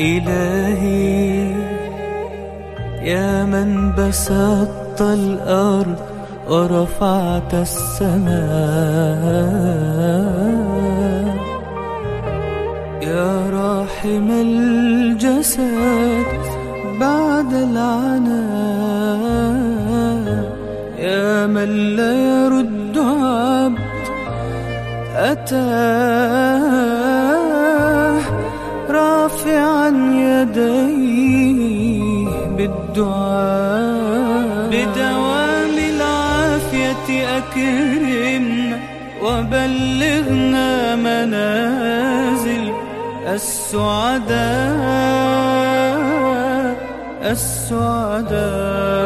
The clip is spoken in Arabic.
إلهي يا من بسطت الأرض ورفعت السماء. يا راحم الجسد بعد العناء. يا من لا يرد عبد أتاه. يديه بالدعاء. بدوام العافية أكرمنا وبلغنا منازل السعداء. السعداء.